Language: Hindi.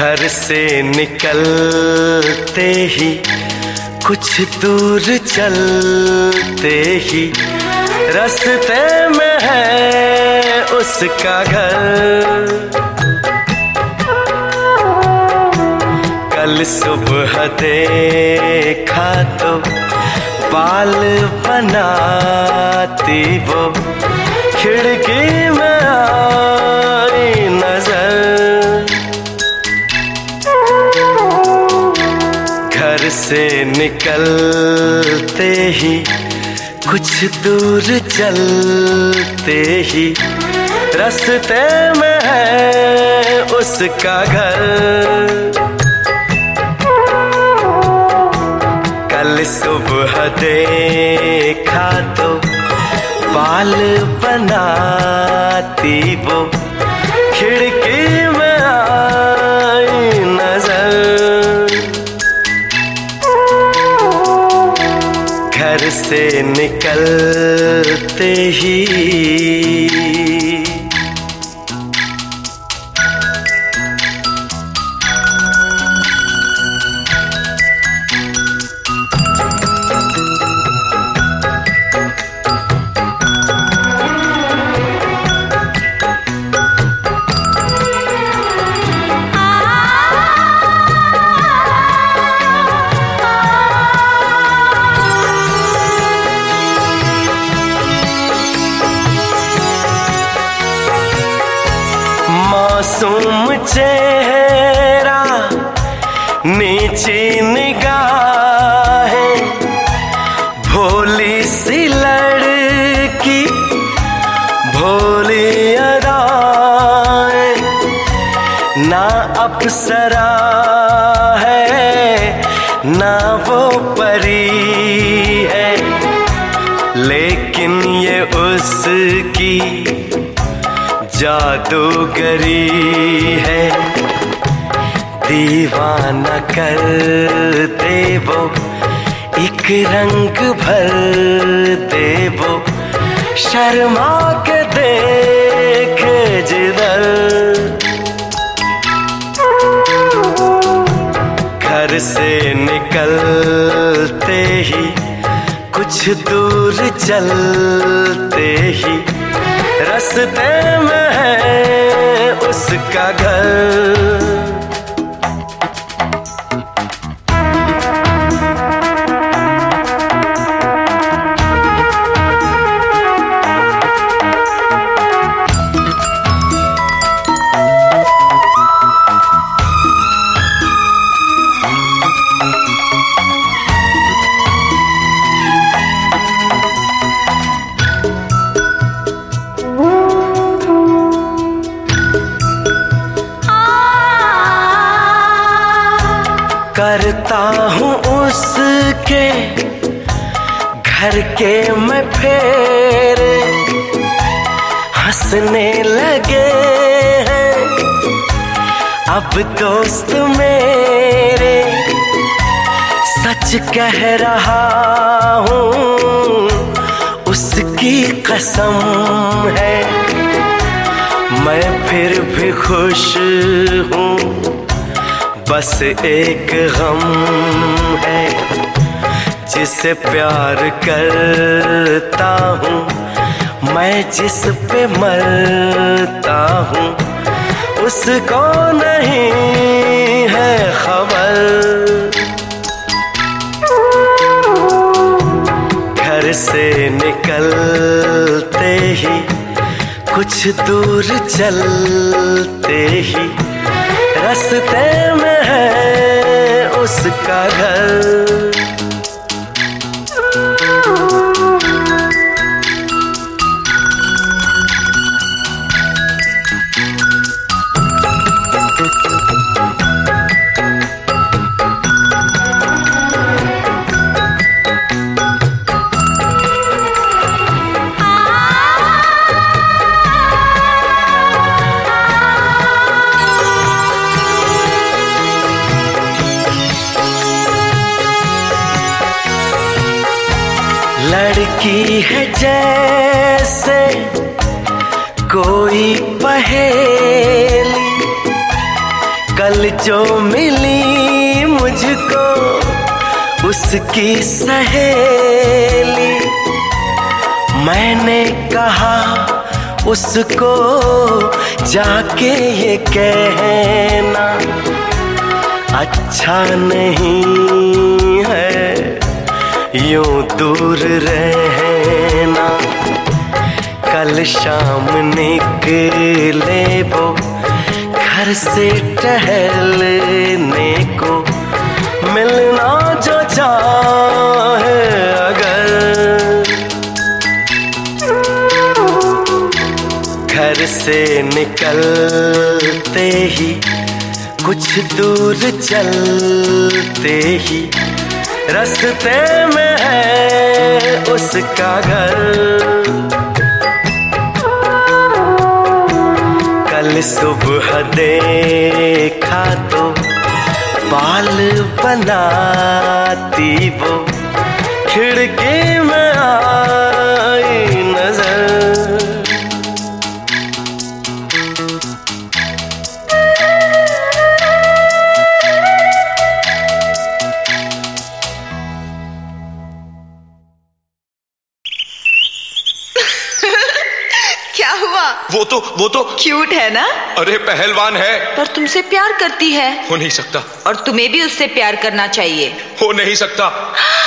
घर से निकलते ही, कुछ दूर चलते ही, रास्ते में है उसका घर। कल सुबह देखा तो बाल बनाती वो, खिड़की में आई से निकलते ही, कुछ दूर चलते ही। रास्ते में है उसका घर। कल सुबह देखा तो बाल बनाती वो। से निकलते ही। मासूम चेहरा नीची निगाहें, भोली सी लड़की, भोली अदाएँ, ना अपसरा है, ना वो परी है, लेकिन ये उसकी जादूगरी है। दीवाना कर दे वो, एक रंग भर दे वो। शर्मा के देख जिधर। घर से निकलते ही, कुछ दूर चलते ही रास्ते में है उसका घर। करता हूँ उसके घर के मैं फेरे। हंसने लगे हैं। अब दोस्त मेरे, सच कह रहा हूँ, उसकी कसम है। मैं फिर भी खुश हूँ। बस एक गम है, जिसे प्यार करता हूँ। मैं जिस पे मरता हूँ, उसको नहीं है खबर। घर से निकलते ही, कुछ दूर चलते ही, रास्ते उसका घर। लड़की है जैसे कोई पहेली। कल जो मिली मुझको उसकी सहेली। मैंने कहा उसको जाके ये कहना अच्छा नहीं। यूँ दूर रहना। कल शाम निकले वो, घर से टहलने को। मिलना जो चाहे अगर। घर से निकलते ही, कुछ दूर चलते ही रास्ते में है उसका घर कल सुबह देखा तो बाल बनाती वो। खिड़की में आई क्या हुआ? वो तो वो तो क्यूट है ना? अरे पहलवान है। पर तुमसे प्यार करती है। हो नहीं सकता। और तुम्हें भी उससे प्यार करना चाहिए। हो नहीं सकता।